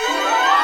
Yeah!